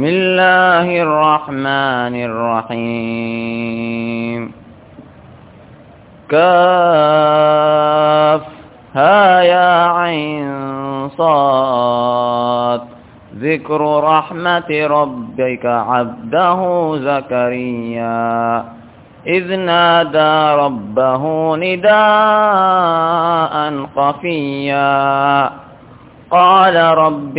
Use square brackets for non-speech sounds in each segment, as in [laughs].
بسم الله الرحمن الرحيم. كاف ها يا عين صاد. ذكر رحمة ربك عبده زكريا. إذ نادى ربه نداء خفيا. قال رب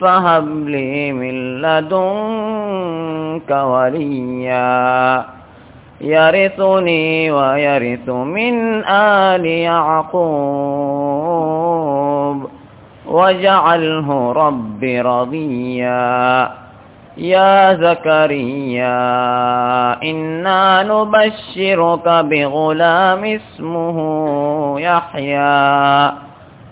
فهب لي من لدنك وليا. يرثني ويرث من آل يعقوب. واجعله رب رضيا. يا زكريا إنا نبشرك بغلام اسمه يحيى.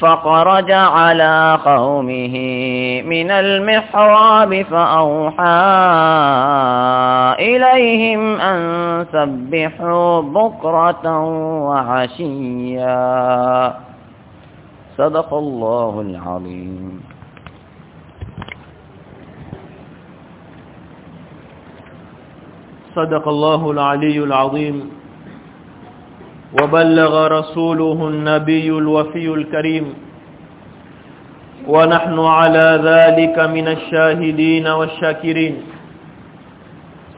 فخرج على قومه من المحراب فأوحى إليهم أن سبحوا بكرة وعشيا. صدق الله العظيم. صدق الله العلي العظيم. وبلغ رسوله النبي الوفي الكريم. ونحن على ذلك من الشاهدين والشاكرين.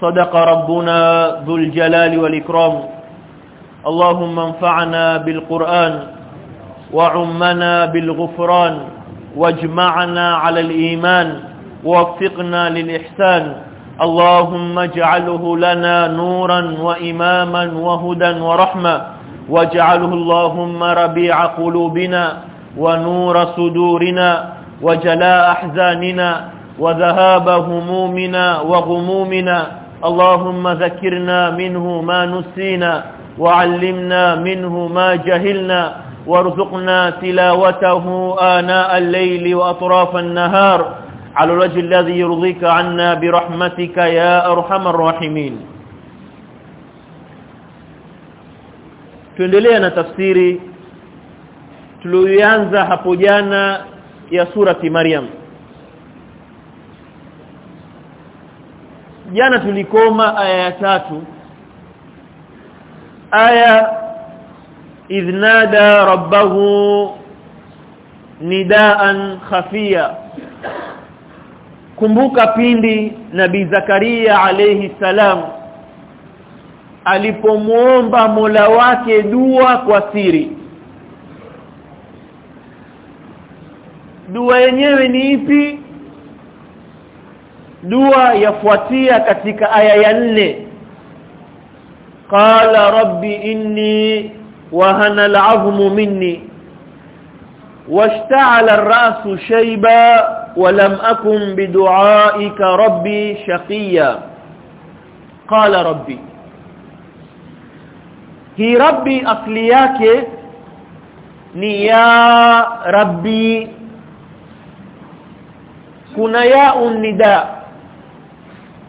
صدق ربنا ذو الجلال والإكرام. اللهم انفعنا بالقرآن وعمنا بالغفران واجمعنا على الإيمان ووفقنا للإحسان. اللهم اجعله لنا نورا وإماما وهدى ورحمة. واجعله اللهم ربيع قلوبنا ونور صدورنا وجلاء أحزاننا وذهاب همومنا وغمومنا. اللهم ذكرنا منه ما نسينا وعلمنا منه ما جهلنا. وارزقنا تلاوته آناء الليل وأطراف النهار. على الوجه الذي يرضيك عنا برحمتك يا أرحم الراحمين. Tuendelea na tafsiri tuliyoanza hapo jana ya surati Maryam. Jana tulikoma aya ya tatu. Aya idhnada rabbahu nidaan khafia. Kumbuka pindi nabii Zakaria alayhi salam alipomuomba Mola wake dua kwa siri dua yenyewe ni ipi dua yafuatia katika aya ya nne qala rabbi inni wahana al'azmu minni واشتعل الرأس شيبا ولم أكن بدعائك ربي شقيا قال ربي hii rabbi asli yake ni ya rabbi. Kuna ya unida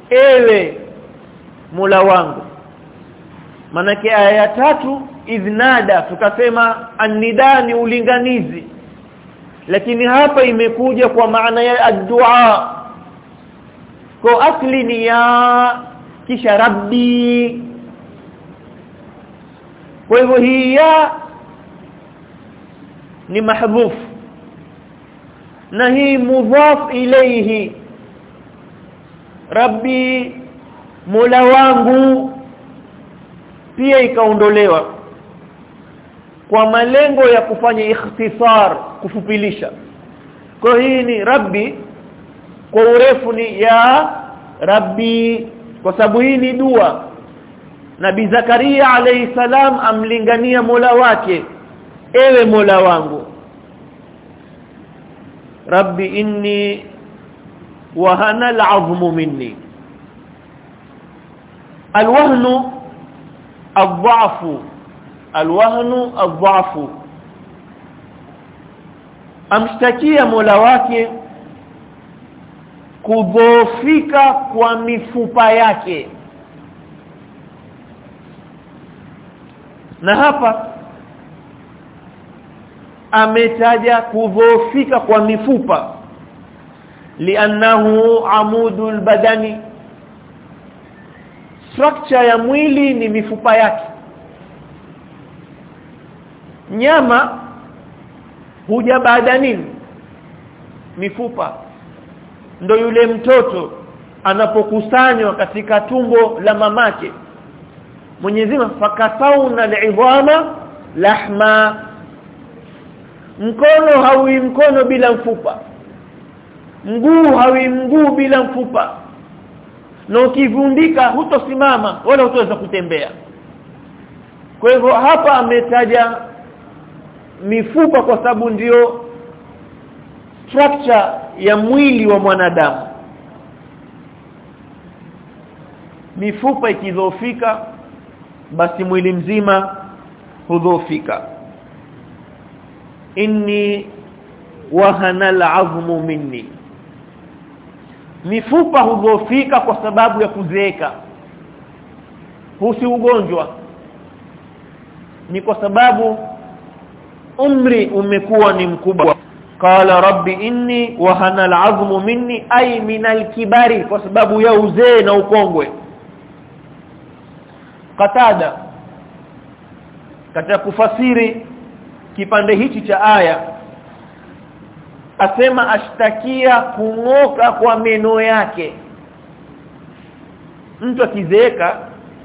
ewe mula wangu. Manake aya ya tatu idnada tukasema anida ni ulinganizi. Lakini hapa imekuja kwa maana ya addu'a. Kwa asli ni ya kisha rabbi kwa hivyo hii ya ni mahdhuf. Na hii mudhaf ilayhi. Rabbi mola wangu pia ikaondolewa kwa malengo ya kufanya ikhtisar kufupilisha. Kwa hii ni rabbi kwa urefu ni ya rabbi. Kwa sababu hii ni dua Nabii Zakaria alayhi salam amlingania Mola wake. Ewe Mola wangu. Rabbi inni wahana al'azmu minni. Alwahnu adhafu alwahnu adhafu amshtakia Mola wake kudhoofika kwa mifupa yake na hapa ametaja kudhoofika kwa mifupa. Liannahu amudul badani. Structure ya mwili ni mifupa yake. Nyama huja baada nini? Mifupa. Ndo yule mtoto anapokusanywa katika tumbo la mamake Mwenyezi Mungu fakasauna al'idhama lahma. Mkono hawi mkono bila mfupa. Mguu hawi mguu bila mfupa. Na ukivundika hutosimama wala hutoweza kutembea. Kwa hivyo hapa ametaja mifupa kwa sababu ndio structure ya mwili wa mwanadamu. Mifupa ikidhoofika basi mwili mzima hudhofika inni wahana al'azmu minni. Mifupa hudhofika kwa sababu ya kuzeeka. Husi ugonjwa. Ni kwa sababu umri umekuwa ni mkubwa. Qala rabbi inni wahana al'azmu minni ay min al-kibari kwa sababu ya uzee na ukongwe Qatada. Katika kufasiri kipande hichi cha aya asema ashtakia kungoka kwa meno yake. Mtu akizeeka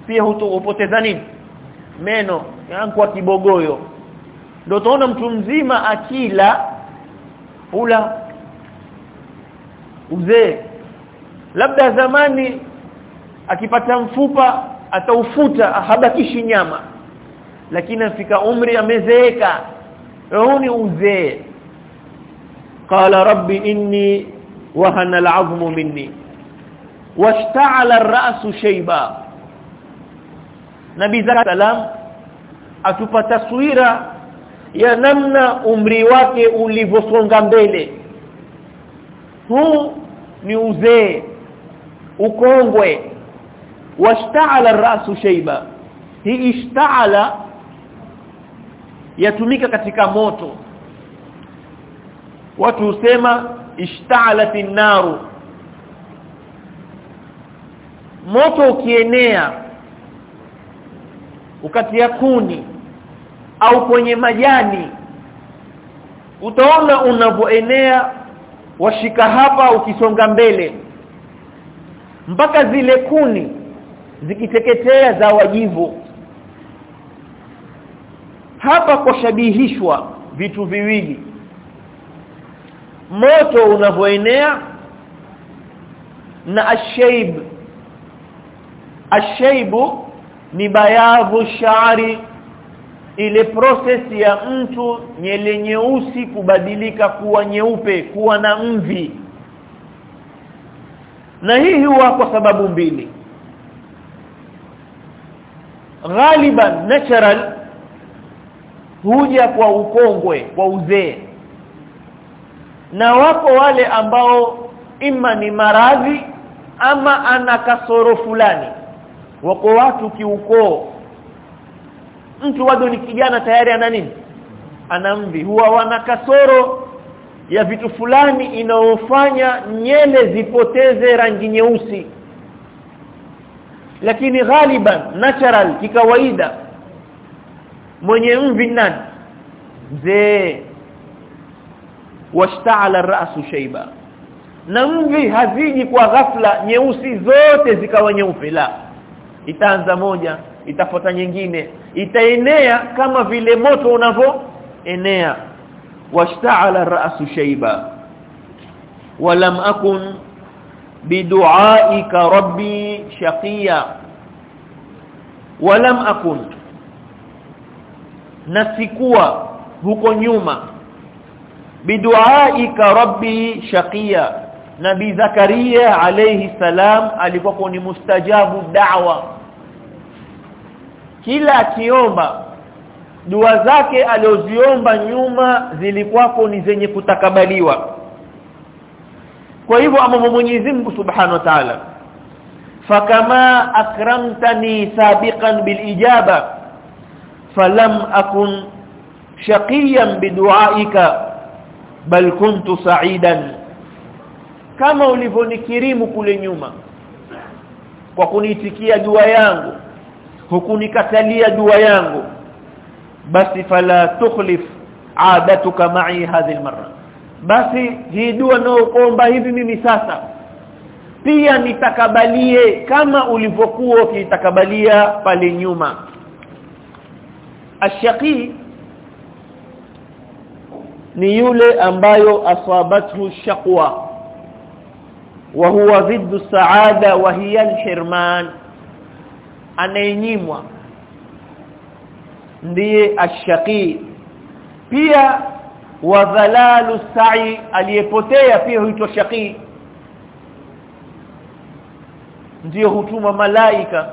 pia hutopoteza nini? Meno kwa kibogoyo. Ndio utaona mtu mzima akila hula uzee. Labda zamani akipata mfupa ataufuta habakishi nyama. Lakini afika umri amezeeka. Huu ni uzee. Qala rabbi inni wahana al'azmu minni. Washta'ala ar-ra'su shayba. Nabii salam atupa taswira ya namna umri wake ulivosonga mbele. Huu ni uzee ukongwe washta'ala ar-ra'su shayba. Hii ishta'ala yatumika katika moto. Watu husema ishta'alat an-naru. Moto ukienea ukatia kuni au kwenye majani utaona unavyoenea washika hapa ukisonga mbele. Mpaka zile kuni zikiteketea za wajivu hapa kwa shabihishwa vitu viwili. Moto unavyoenea na ashaib. Ashaibu ni bayavu shari ile process ya mtu nyele nyeusi kubadilika kuwa nyeupe kuwa na mvi. Na hii huwa kwa sababu mbili ghaliban natural huja kwa ukongwe kwa uzee. Na wako wale ambao ima ni maradhi ama ana kasoro fulani. Wako watu kiukoo. Mtu bado ni kijana tayari ana nini? Ana mvi. Huwa wana kasoro ya vitu fulani inaofanya nyele zipoteze rangi nyeusi lakini ghaliban natural kikawaida. Mwenye mvi nani? Mzee. Washta'ala ra'su shayba. Na mvi haziji kwa ghafla nyeusi zote zikawa nyeupe. La. Itaanza moja itafuata nyingine. Itaenea kama vile moto unavyoenea. Washta'ala ra'su shayba. Walam akun bidu'aika rabbi shaqiya. Walam akun. Nasikuwa huko nyuma. Bidu'aika rabbi shaqiya. Nabi zakaria alayhi salam alikuwa ni mustajabu da'wa. Kila akiomba dua zake alioziomba nyuma zilikuwa ni zenye kutakabaliwa kwa hivyo amama Mwenyezi Mungu Subhanahu wa Ta'ala fakama akramtani sabiqan bilijaba falam akun shaqiyan biduaika bal kuntu sa'idan kama ulivyonikirimu kule nyuma kwa kuniitikia dua yangu hukunikatalia dua yangu basi fala tukhlif adatuka ma'i hadhihi almarra basi hii dua naokuomba hivi mimi sasa pia nitakabalie kama ulivyokuwa ukitakabalia pale nyuma. Ashaqi ni yule ambayo asabathu shaqwa wa huwa zidu saada wa hiya alhirman anayenyimwa. Ndiye ashaqi pia wa dhalalu sa'i aliyepotea pia huitwa shaqi. Ndiyo hutuma malaika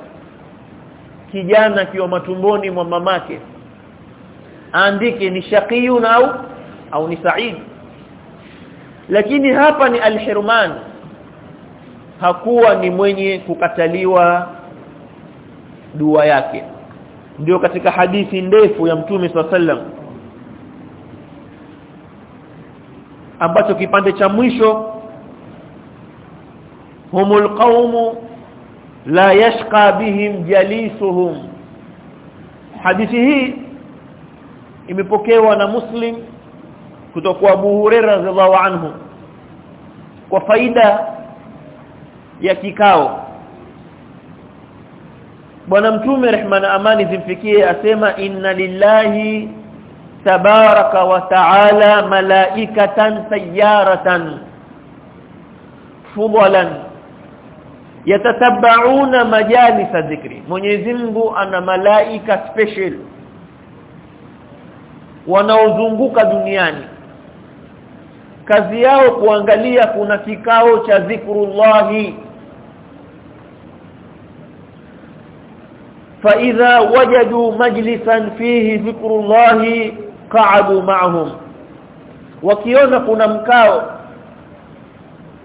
kijana kiwa matumboni mwa mamake. Aandike ni shaqiyun au au ni sa'id. Lakini hapa ni alhirman. Hakuwa ni mwenye kukataliwa dua yake. Ndio katika hadithi ndefu ya mtume sallam ambacho kipande cha mwisho. Humul qaumu la yashqa bihim jalisuhum. Hadithi hii imepokewa na muslim kutoka kwa Abu Hurairah radhiallahu anhu kwa faida ya kikao. Bwana mtume rehma na amani zimfikie asema inna lillahi tabaraka wa ta'ala malaikatan sayyaratan fudalan yatatabauna majalisa dhikri. Mwenyezi Mungu ana malaika special wanaozunguka duniani. Kazi yao kuangalia kuna kikao cha zikrullahi. Fa idha wajadu majlisan fihi zikrullahi qa'adu ma'hum wakiona kuna mkao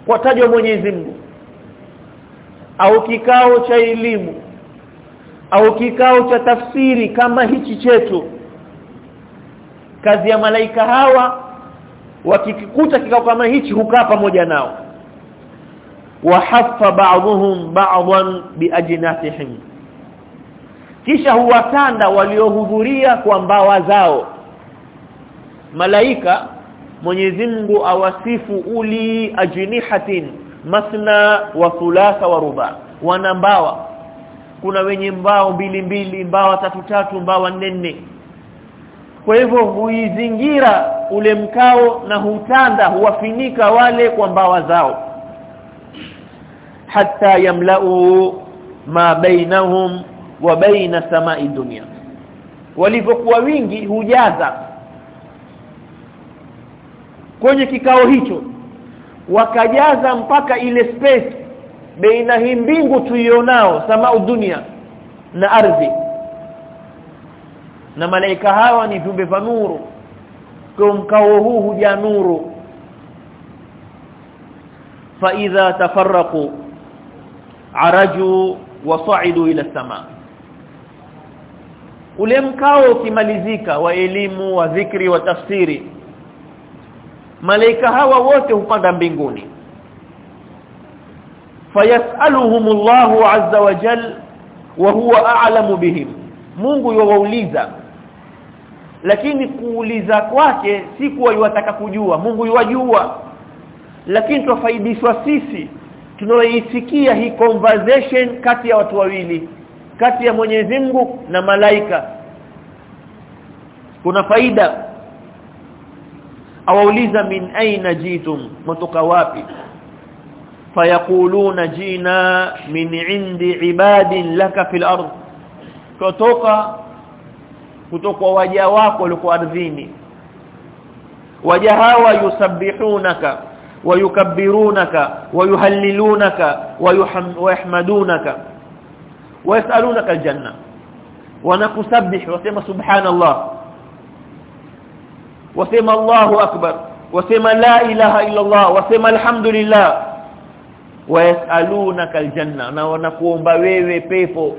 kwa tajwa Mwenyezi Mungu. Au kikao cha elimu au kikao cha tafsiri kama hichi chetu. Kazi ya malaika hawa wakikuta kikao kama hichi hukaa pamoja nao. Wahaffa ba'dhum ba'dhan biajnatihim kisha huwatanda waliohudhuria kwa mbawa zao malaika Mwenyezi Mungu awasifu uli ajnihatin masna wa thulatha wa ruba. Wana mbawa. Kuna wenye mbao mbili mbili mbawa tatu tatu mbawa nne nne. Kwa hivyo huizingira ule mkao na hutanda huwafinika wale kwa mbawa zao. Hatta yamlau ma bainahum wa baina samai dunia. Walivyokuwa wingi hujaza kwenye kikao hicho wakajaza mpaka ile space baina hii mbingu tuionao samau dunia na ardhi. Na malaika hawa ni viumbe vya nuru. Kwa mkao huu huja nuru. Fa idha tafarraqu araju wa sa'idu ila samaa ule mkao ukimalizika wa elimu wa dhikri wa tafsiri malaika hawa wote hupanda mbinguni. Fayasaluhumullahu azza wa jal wa huwa a'lamu bihim. Mungu yuwauliza. Lakini kuuliza kwake si kuwa yuwataka kujua Mungu yuwajua. Lakini tufaidishwa sisi tunaoisikia hii conversation kati ya watu wawili kati ya Mwenyezi Mungu na malaika. Kuna faida awauliza min aina jitum mtoka wapi fayaquluna jina min indi ibadin laka fil ard kutoka kutoka waja wako walikuwa ardhini waja hawa yusabbihunaka ويكبرونك ويهللونك ويحمدونك ويسالونك الجنه ونكسبح وسمى سبحان الله wasema Allahu akbar. Wasema la ilaha illa Allah wasema alhamdulillah. Wayasalunaka aljanna. Na wanakuomba wewe pepo.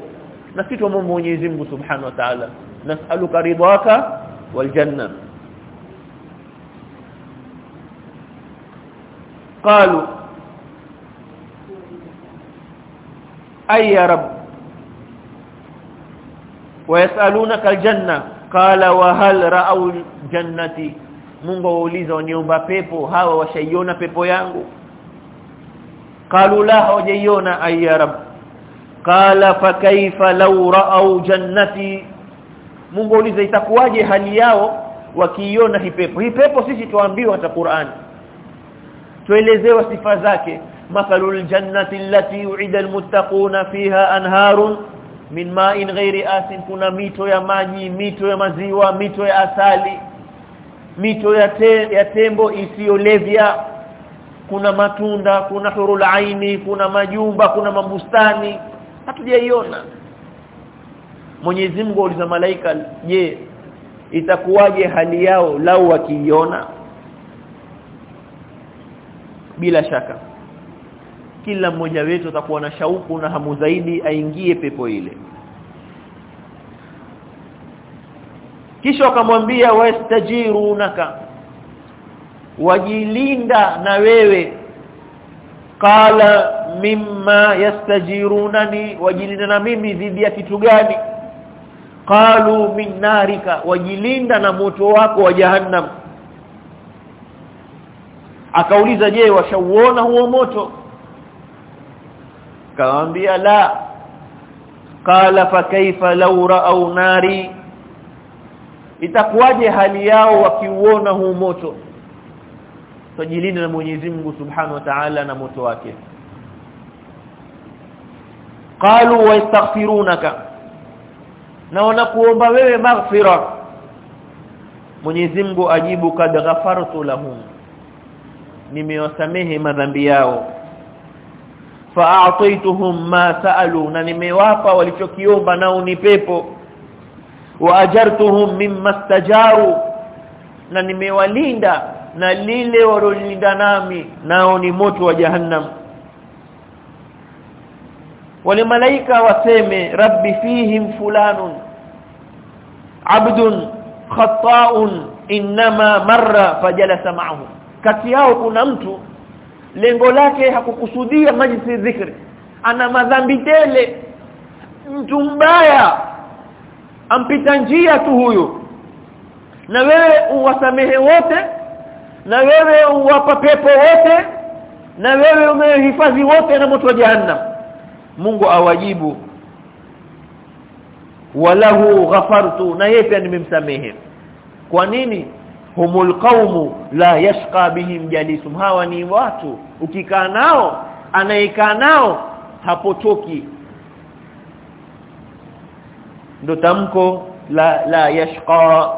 Na sisi tuombe Mwenyezi Mungu Subhanahu wa Ta'ala. Nasaluka ridhaka waljanna. Qalu ay ya rab wayasalunaka aljanna? Qala wa hal jannati. Mungu auliza waniomba pepo hawa washaiona pepo yangu? Qalu la hawajaiona. Ayya rab. Qala fa kaifa law ra'au jannati? Mungu wauliza itakuwaje hali yao wakiiona hii pepo? Hii pepo sisi tuambiwa hata Qur'ani. Tuelezewa sifa zake. Mathalul jannati allati u'ida almuttaquna fiha anharun min ma'in ghairi asin. Kuna mito ya maji mito ya maziwa mito ya asali mito ya, te, ya tembo isiyolevya. Kuna matunda kuna hurul aini kuna majumba kuna mabustani. Hatujaiona. Mwenyezi Mungu aliza malaika je itakuwaje hali yao lau wakiiona? Bila shaka kila mmoja wetu atakuwa na shauku na hamu zaidi aingie pepo ile kisha wakamwambia wastajirunaka. Wajilinda na wewe. Qala mimma yastajirunani? Wajilinda na mimi dhidi ya kitu gani? Qalu min narika. Wajilinda na moto wako wa jahannam. Akauliza je washauona huo moto? Kaambia la. Qala fa kaifa law ra'aw nari itakuwaje hali yao wakiuona huu moto? Tujilinde na Mwenyezi Mungu Subhanahu wa Ta'ala na moto wake. Qalu wastaghfirunaka na wanakuomba wewe maghfira. Mwenyezi Mungu ajibu kad ghafartu lahum. Nimewasamehe madhambi yao. Fa'ataituhum ma sa'alu. Na nimewapa walichokiomba nao ni pepo wa ajartuhum mimma stajaru na nimewalinda na lile walolinda nami nao ni moto wa jahannam. Wale malaika waseme rabbi fihim fulanun abdun khata'un inma marra fajalasa ma'ahu. Kati yao kuna mtu lengo lake hakukusudia majlis dhikri ana madhambi tele. Mtu mbaya ampita njia tu huyu. Na wewe uwasamehe wote na wewe uwapa pepo wote na wewe umehifadhi wote na moto wa jahannam. Mungu awajibu. Walahu ghafartu na yeye pia nimemsamehe. Kwa nini? Humul qaumu la yashqa bihim jalisum. Hawa ni watu ukikaa nao anayekaa nao hapotoki ndo tamko la la yashqa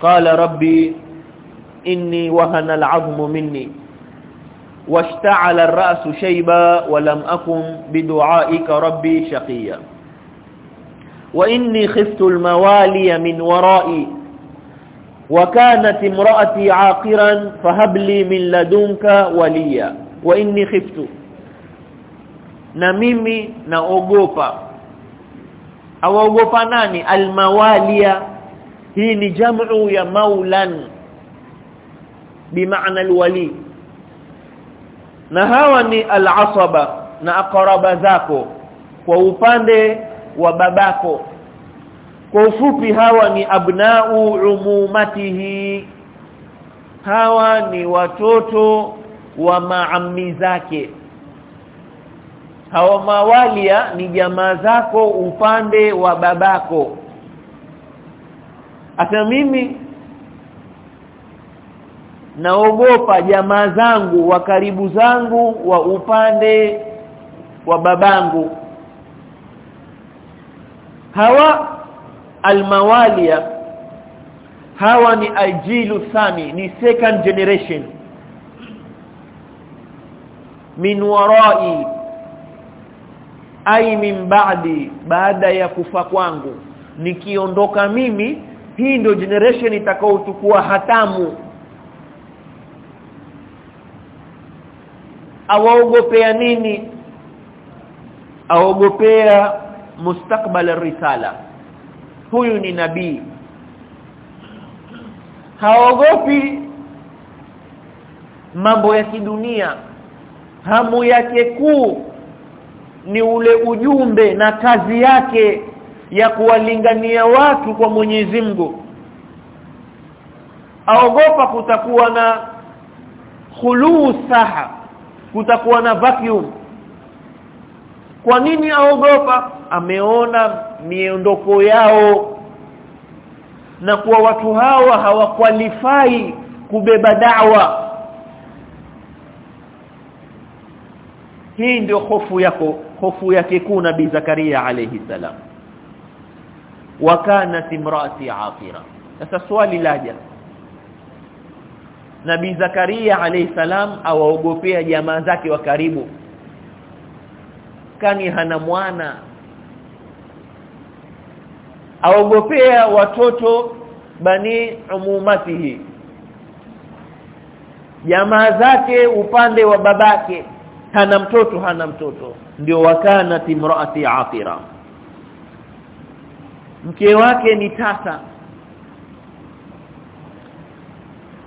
qala rabbi inni wahana al'azmu minni واشتعل الرأس شيبا ولم أكن بدعائك ربي شقيا. وإني خفت الموالي من ورائي. وكانت امرأتي عاقرا فهب لي من لدنك وليا. وإني خفت. na mimi naogopa awaogopa nani? Almawalia. Hii ni jamu ya maulan. Bimaana alwali. Na hawa ni alasaba na aqraba zako. Kwa upande wa babako. Kwa ufupi hawa ni abnau umumatihi. Hawa ni watoto wa maami zake hawa mawalia ni jamaa zako upande wa babako. Hata mimi naogopa jamaa zangu wa karibu zangu wa upande wa babangu. Hawa almawalia hawa ni ajilu thani ni second generation. Min warai ai min ba'di baada ya kufa kwangu. Nikiondoka mimi hii ndio generation itakaochukua hatamu. Awaogopea nini? Aogopea mustakbal risala. Huyu ni nabii. Haogopi mambo ya kidunia. Hamu yake kuu ni ule ujumbe na kazi yake ya kuwalingania watu kwa Mwenyezi Mungu. Aogopa kutakuwa na khuluu saha kutakuwa na vacuum. Kwa nini aogopa? Ameona miondoko yao na kuwa watu hawa hawakwalifai kubeba dawa. Hii ndio hofu yako hofu yake kuu nabi Zakaria alayhi salam. Wa kanat imraati aqira sasa swali laja. Nabi Zakaria alayhi salam awaogopea jamaa zake wa karibu. Kani hana mwana? Aogopea watoto bani umumatihi. Jamaa zake upande wa babake hana mtoto hana mtoto. Ndio wakana timraati aqira mke wake ni tasa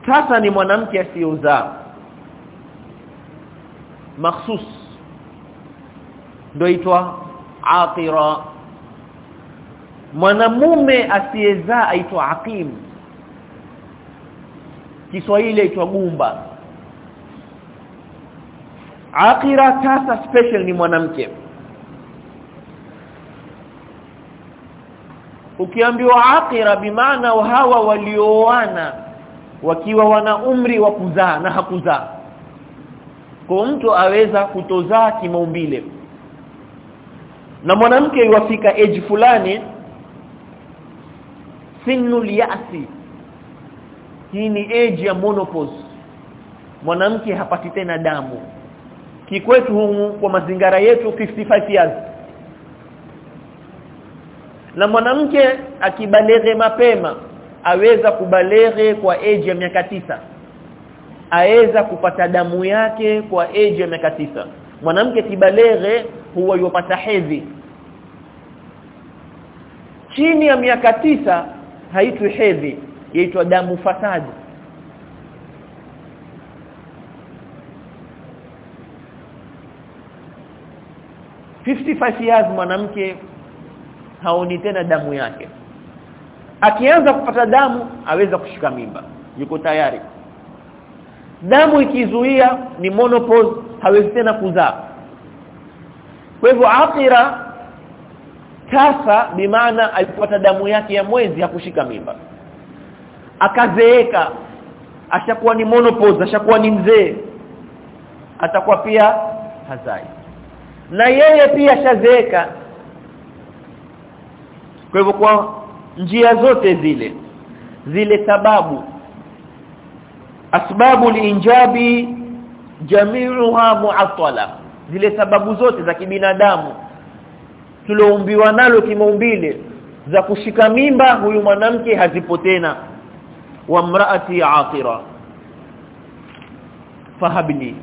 tasa ni mwanamke asiyozaa makhsus. Ndio itwa aqira. Mwanamume asiyezaa aitwa aqim. Kiswahili aitwa gumba Aqira sasa special ni mwanamke. Ukiambiwa akira bimaana hawa walioana wakiwa wana umri wa kuzaa na hakuzaa. Kwa mtu aweza kutozaa kimaumbile. Na mwanamke iwafika age fulani sinul yasi. Hii ni age ya menopause. Mwanamke hapati tena damu kikwetu humu kwa mazingara yetu 55 years. Na mwanamke akibalere mapema aweza kubalere kwa age ya miaka tisa. Aweza kupata damu yake kwa age ya miaka tisa. Mwanamke kibalere huwa yupata hedhi. Chini ya miaka tisa haitwi hedhi yaitwa damu fasadi years mwanamke haoni tena damu yake. Akianza kupata damu aweza kushika mimba. Yuko tayari. Damu ikizuia ni menopause hawezi tena kuzaa. Kwa hivyo akira tasa bimaana alipata damu yake ya mwezi hakushika mimba. Akazeeka. Ashakuwa ni menopause ashakuwa ni mzee. Atakuwa pia hazai na yeye pia shazeeka. Kwa hivyo kwa njia zote zile zile sababu. Asbabu liinjabi jami'uha mu'attala. Zile sababu zote za kibinadamu. Tulioumbiwa nalo kimaumbile za kushika mimba huyu mwanamke hazipo tena. Wa mraati aqira fahabli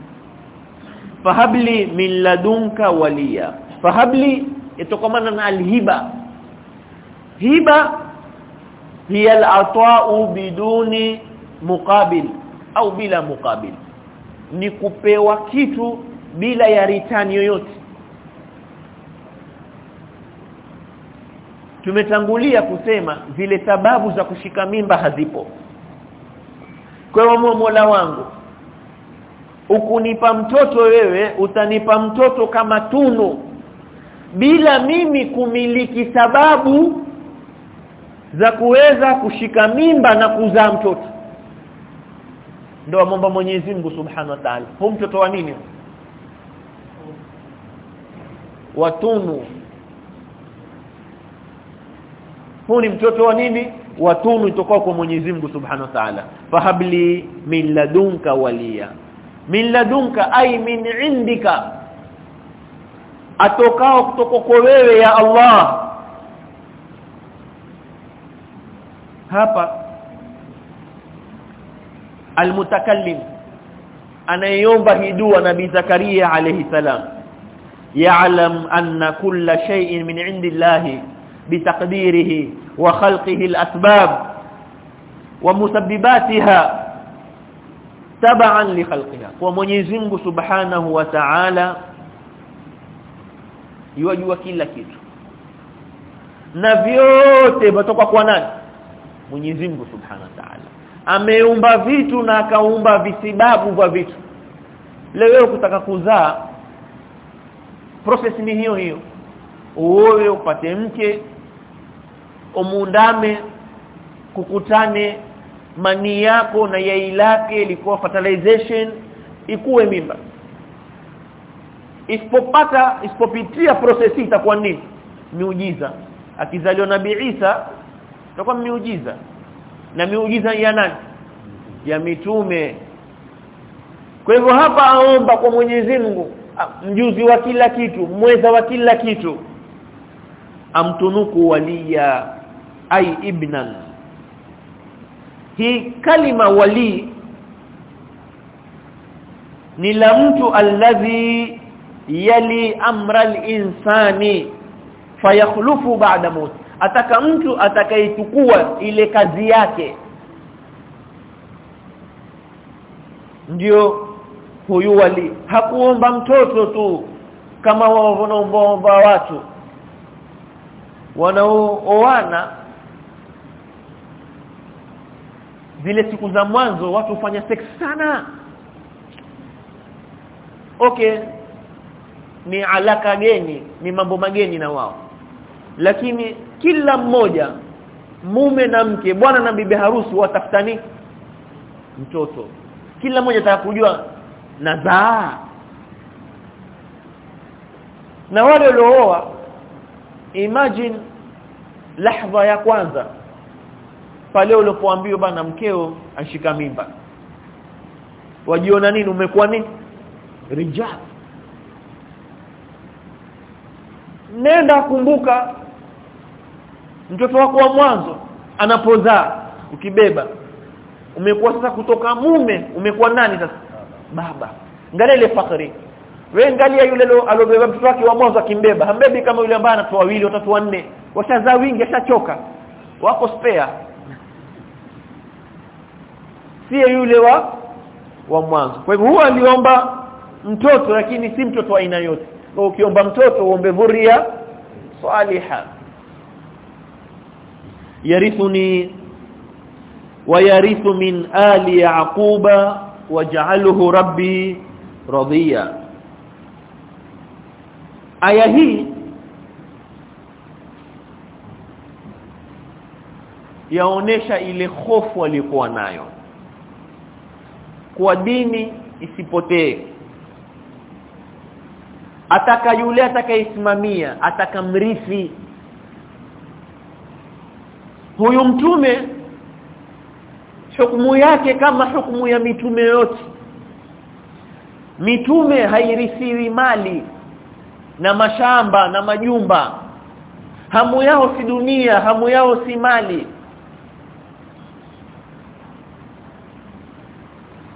fahabli min ladunka waliya. Fahabli itokomana na alhiba. Hiba hiya al-ata'u biduni muqabil au bila muqabil. Ni kupewa kitu bila ya ritani yoyote. Tumetangulia kusema zile sababu za kushika mimba hazipo. Kwa Mola wangu ukunipa mtoto wewe utanipa mtoto kama tunu. Bila mimi kumiliki sababu za kuweza kushika mimba na kuzaa mtoto. Ndio amomba Mwenyezi Mungu Subhanahu wa Ta'ala. Hu mtoto wa nini? Watunu huu ni mtoto wa nini? Watunu itokao kwa Mwenyezi Mungu Subhanahu wa Ta'ala. Fahabli min ladunka waliya min ladunka ay min indika atokao kutoka kwa wewe ya Allah. Hapa almutakallim anayeomba hii dua nabii Zakaria alayhi salam ya'lam anna kulla shay'in min 'indillahi bitaqdirihi wa khalqihi al-asbab wa musabbibatiha tab'an li khalqiha. Kwa Mwenyezi Mungu Subhanahu wa Ta'ala yajua kila kitu. Na vyote vitoka kwa nani? Mwenyezi Mungu Subhanahu wa Ta'ala. Ameumba vitu na akaumba visibabu vya vitu. Leo kutaka kuzaa process ni hiyo hiyo. Uoe upate mke umundame kukutane mani yako na yai lake ilikuwa fertilization ikuwe mimba. Isipopata isipopitia prosesi itakuwa nini? Miujiza. Akizaliwa nabii Isa itakuwa miujiza. Na miujiza ya nani? Ya mitume. Kwa hivyo hapa aomba kwa Mwenyezi Mungu mjuzi wa kila kitu mweza wa kila kitu amtunuku waliya ai ibnan hii kalima wali ni la mtu alladhi yali amra al-insani fayakhlufu ba'da maut. Ataka mtu atakayechukua ile kazi yake. Ndio huyu wali. Hakuomba mtoto tu kama wanaomba watu. Wanaoana zile siku za mwanzo watu hufanya sex sana. Okay ni alaka geni ni mambo mageni na wao. Lakini kila mmoja mume na mke bwana na bibi harusi watafutani mtoto. Kila mmoja atakujua nazaa. Na wale waliooa imagine lahadha ya kwanza pale ulipoambiwa bana mkeo ashika mimba. Wajiona nini? Umekuwa nini? Rijal. Nenda kumbuka mtoto wako wa mwanzo anapozaa ukibeba. Umekuwa sasa kutoka mume umekuwa nani sasa? Baba. Angalia ile fakhri wewe angalia yule alobeba mtoto wake wa mwanzo akimbeba. Hambebi kama yule ambaye anatoa wawili watatu wanne. Washazaa wingi ashachoka. Wako spare siye yule wa wa mwanzo. Kwa hivyo huwa aliomba mtoto lakini si mtoto wa aina yote. Kwa ukiomba mtoto uombe dhuria saliha. Yarithuni wa yarithu min ali yaquba waj'alhu rabbi radhiya aya hii yaonesha ile hofu aliyokuwa nayo kwa dini isipotee. Ataka yule atakayesimamia atakamrithi. Huyu mtume hukumu yake kama hukumu ya mitume yote. Mitume hairithiwi mali na mashamba na majumba. Hamu yao si dunia hamu yao si mali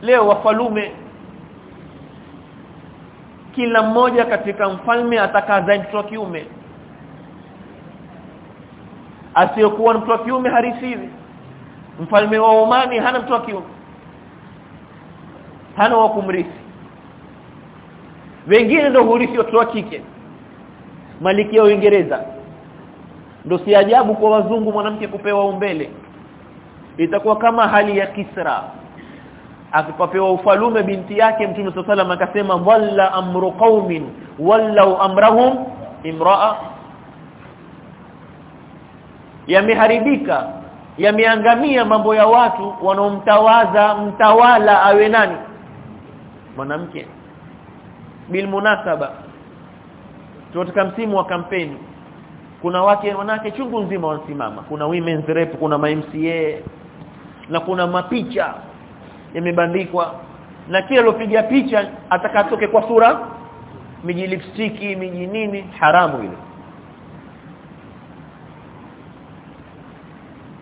leo wafalume. Kila mmoja katika mfalme atakaza mtoto wa kiume. Asiyokuwa mtu wa kiume harithiwi mfalme wa Omani hana mtu wa kiume. Hana wa kumrithi. Wengine ndio hurithi watu wa kike. Maliki ya Uingereza. Ndio si ajabu kwa wazungu mwanamke kupewa umbele. Itakuwa kama hali ya Kisra akipapewa ufalume binti yake Mtume SAW akasema walla amru qaumin wallau amrahum imraa. Yameharibika yameangamia mambo ya watu wanaomtawaza mtawala awe nani? Mwanamke. Bil munasaba. Tunataka msimu wa kampeni. Kuna wake wanawake chungu nzima wanasimama. Kuna women's rep kuna MCA na kuna mapicha yamebandikwa. Na kila lopiga picha atakatoke kwa sura miji lipstiki miji nini haramu ile.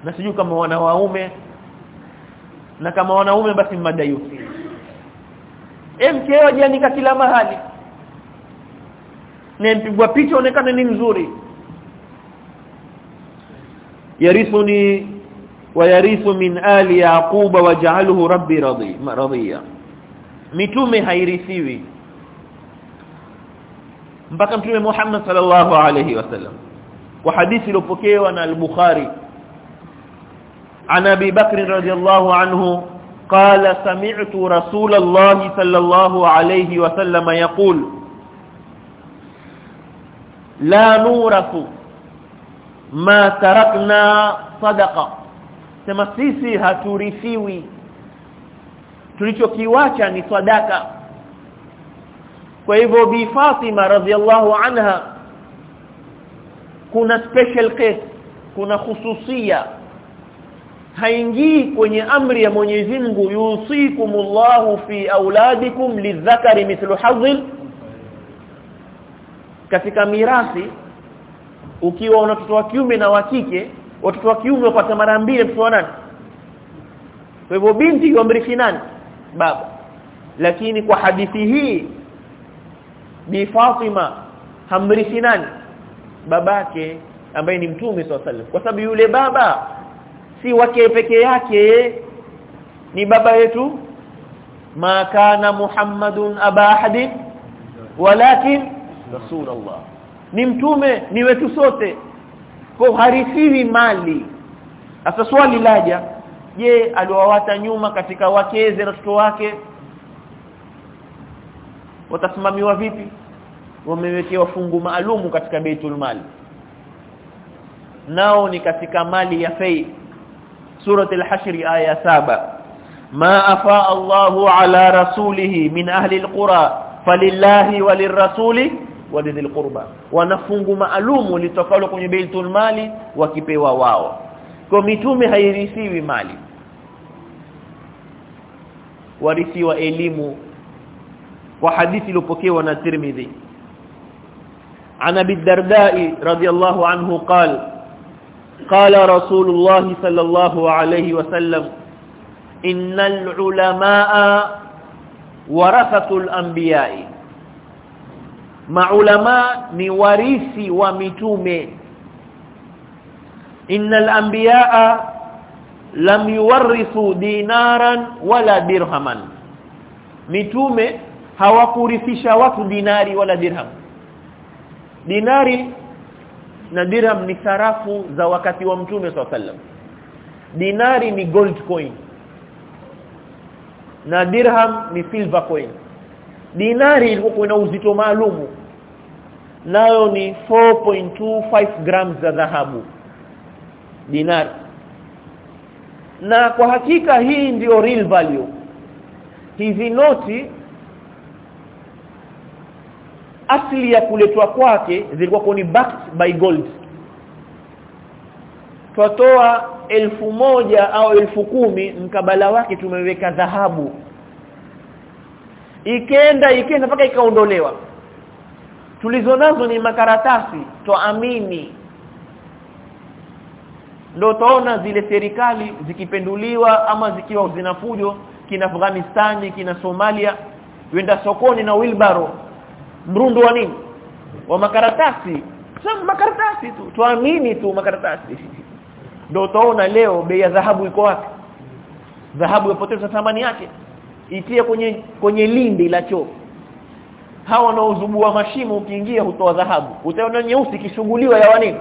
Na sijui kama wana waume na kama wanaume basi madayusi mkeo jianika kila mahali. Na mpigwa picha onekana ni mzuri. Yarithuni wayarithu min ali yaquba waj'alhu rabbi radhi radhiya mitume hairithiwi mpaka mtume Muhammad sallallahu alayhi wasallam kwa hadithi iliyopokewa na al-Bukhari عن ابي بكر رضي الله عنه قال سمعت رسول الله صلى الله عليه وسلم يقول لا نورث ما تركنا صدقه sema sisi haturithiwi. Tulichokiwacha ni sadaka. Kwa hivyo bi Fatima radhiallahu anha kuna special case kuna khususia. Haingii kwenye amri ya Mwenyezi Mungu yusikumullahu fi auladikum lidhakari mithlu hadhil katika mirathi ukiwa una watoto wa kiume na wa kike watoto wa kiume wapata mara mbili mtoto wa nani? Kwa hivyo binti yomrithi nani? Baba. Lakini kwa hadithi hii bi Fatima hamrithi nani? Babake ambaye ni mtume swalla kwa sababu yule baba si wake peke yake ni baba yetu. Ma kana muhammadun aba ahadin walakin rasulullah. Ni mtume ni wetu sote kwa mali. Sasa swali laja je aliwawata nyuma katika wakeze na watoto wake? Watasimamiwa vipi? Wamewekewa fungu maalumu katika baitul mali nao ni katika mali ya fei surah al-hashr aya saba. Ma afa allah ala rasulihi min ahli al-qura falillahi walirrasuli وللرسول ولذي القربى wanafungu maalumu litokalo kwenye baitul mali wakipewa wao kwa mitume hairithiwi mali warithiwa elimu kwa hadithi iliyopokewa na Tirmidhi عن ابي الدرداء رضي الله عنه قال قال رسول الله صلى الله عليه وسلم إن العلماء ورثة maulama ni warisi wa mitume. Innal anbiyaa lam yuwarithu dinaran wala dirhaman. Mitume hawakurithisha watu dinari wala dirham. Dinari na dirham ni sarafu za wakati wa mtume sallam dinari ni gold coin. Na dirham ni silver coin. Dinari ilikuwa na uzito maalumu nayo ni 4.25 grams za dhahabu. Dinar. Na kwa hakika hii ndio real value. Hizi noti asili ya kuletwa kwake zilikuwa ni backed by gold. Twatoa elfu moja au elfu kumi mkabala wake tumeweka dhahabu. Ikenda ikenda mpaka ikaondolewa tulizo nazo ni makaratasi toamini ndio taona zile serikali zikipenduliwa ama zikiwa zinafujo kina Afghanistani kina Somalia wenda sokoni na wilbaro mrundo wa nini? Wa makaratasi. Sasa makaratasi tu. Tuamini tu makaratasi. [laughs] Ndio utaona leo bei ya dhahabu iko wapi? Dhahabu yapoteza thamani yake. Itie kwenye kwenye lindi la choo hawa wanaozubua mashimo ukiingia hutoa dhahabu. Utaona nyeusi kishughuliwa ya wanini?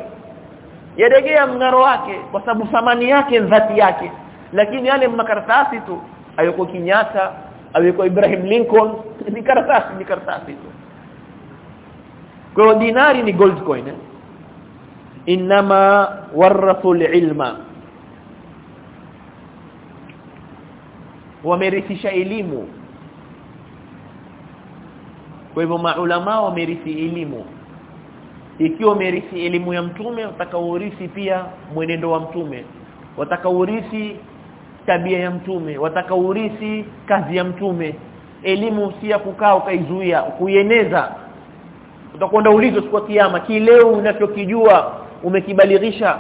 Yadegea mngaro wake kwa sababu thamani yake dhati yake. Lakini yale makaratasi tu ayoko Kenyatta ayoko Ibrahim Lincoln [laughs] ni karatasi ni karatasi tu. Kwa dinari ni gold coin eh? inma warathu ilma wamerithisha elimu kwa hivyo maulama wamerithi elimu. Ikiwa umerithi elimu ya mtume utakaurithi pia mwenendo wa mtume. Watakaurithi tabia ya mtume. Watakaurithi kazi ya mtume. Elimu si ya kukaa ukaizuia kuieneza. Utakwenda ulizo siku ya kiyama kileo unachokijua umekibalighisha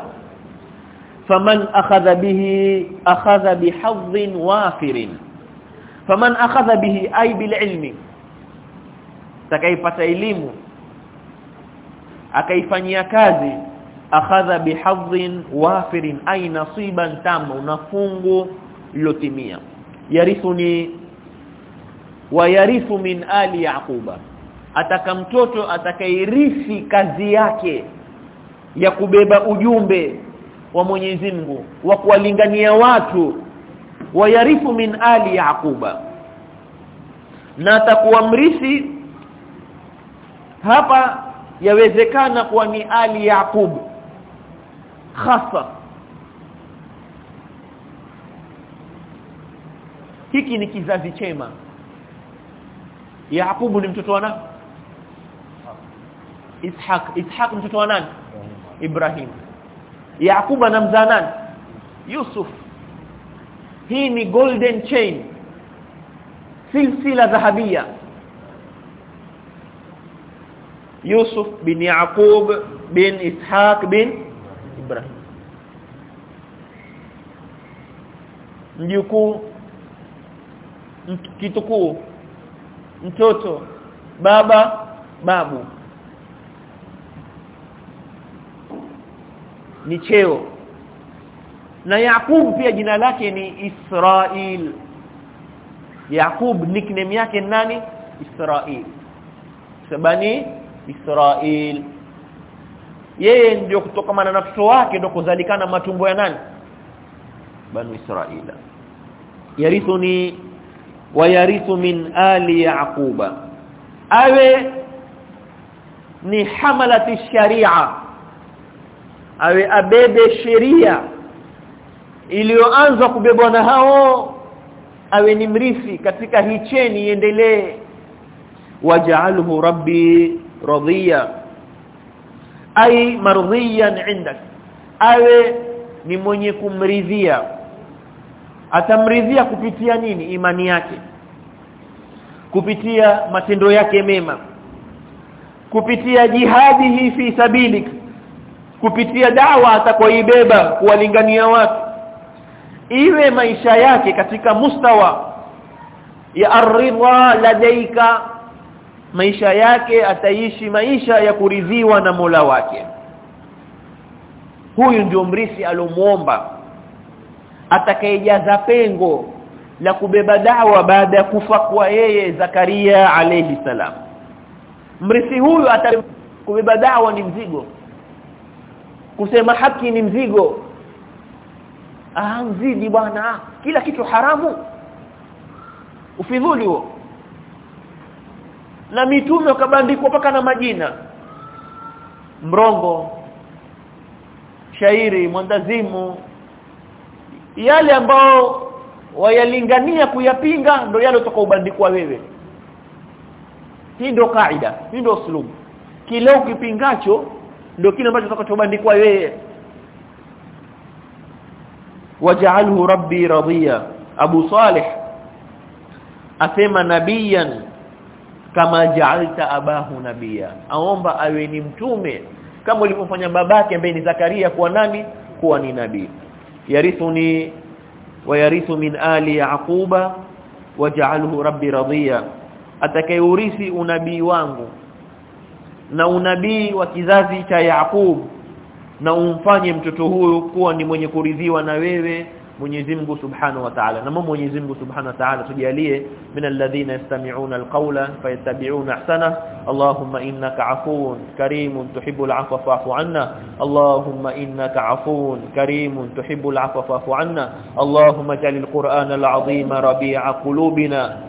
faman akhadha bihi akhadha bihadhin wafirin. Faman akhadha bihi ay bil ilmi takaipata elimu akaifanyia kazi akhadha bihadhin wafirin ay nasiban tama unafungu lilotimia. Yarithuni wa yarithu min ali yaquba. Ataka mtoto atakairithi kazi yake ya kubeba ujumbe wa Mwenyezi Mungu wa kuwalingania watu wayarithu min ali yaquba. Na atakuwa mrithi hapa yawezekana kuwa ni ali yaqub hasa hiki ni kizazi chema. Yaqubu ni mtoto wa nani? Ishaq. Ishaq mtoto wa nani? Ibrahim. Yaquba anamzaa nani? Yusuf. Hii ni golden chain silsila dhahabia Yusuf bin Yaqub bin Ishaq bin Ibrahim. Mjukuu kitukuu mtoto baba babu. Ni cheo. Na Yaqub pia jina lake ni Israel Yaqub nickname yake nani? Israel sabani Israel. Yeye ndio kutokana na nafsi wake ndio kuzalikana matumbo ya nani? Banu Israila yarithuni wa yarithu min ali yaquba. Awe ni hamalati sharia. Awe abebe sheria iliyoanza kubebwa na hao. Awe ni mrithi katika hii cheni iendelee. Waj'alhu rabbi radhiya. Ay mardiyan indak. Awe ni mwenye kumridhia. Atamridhia kupitia nini? Imani yake. Kupitia matendo yake mema. Kupitia jihadi hii fi sabilik. Kupitia dawa atakoibeba kuwalingania watu. Iwe maisha yake katika mustawa. Ya aridha ladaika maisha yake ataishi maisha ya kuridhiwa na Mola wake. Huyu ndio mrisi alomuomba atakayejaza pengo la kubeba dawa baada ya kufa kwa yeye Zakaria alayhi salam. Mrisi huyu atakubeba dawa ni mzigo kusema haki ni mzigo. Ah mzidi bwana kila kitu haramu. Ufidhuli huo na mitume wakabandikwa paka na majina. Mrongo shairi mwandazimu. Yale ambao wayalingania kuyapinga ndio yale utakaobandikwa wewe. Hii ndio kaida hii ndio uslubu kile ukipingacho ndio kile ambacho utakachobandikwa wewe. Waj'alhu rabbi radiya. Abu salih asema nabiyan kama ja'alta abahu nabia aomba awe ni mtume kama ulivyofanya babake ambaye ni Zakaria kuwa nani? Kuwa ni nabii. Yarithuni wayarithu min ali yaquba waj'alhu rabbi radhiya atakayeurithi unabii wangu na unabii wa kizazi cha Yaqub na umfanye mtoto huyu kuwa ni mwenye kuridhiwa na wewe Mwenyezi Mungu Subhanahu wa Ta'ala na Mwenyezi Mungu Subhanahu wa Ta'ala tujalie min alladhina yastami'una alqawla fayattabi'una ahsana Allahumma innaka afuwun karimun tuhibbul 'afwa fa'fu 'anna Allahumma innaka afuwun karimun tuhibbul 'afwa fa'fu 'anna Allahumma ij'alil qur'ana al'azima rabi'a qulubina